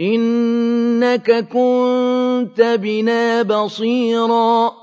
إنك كنت بنا بصيرا